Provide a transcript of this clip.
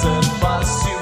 pleasant bus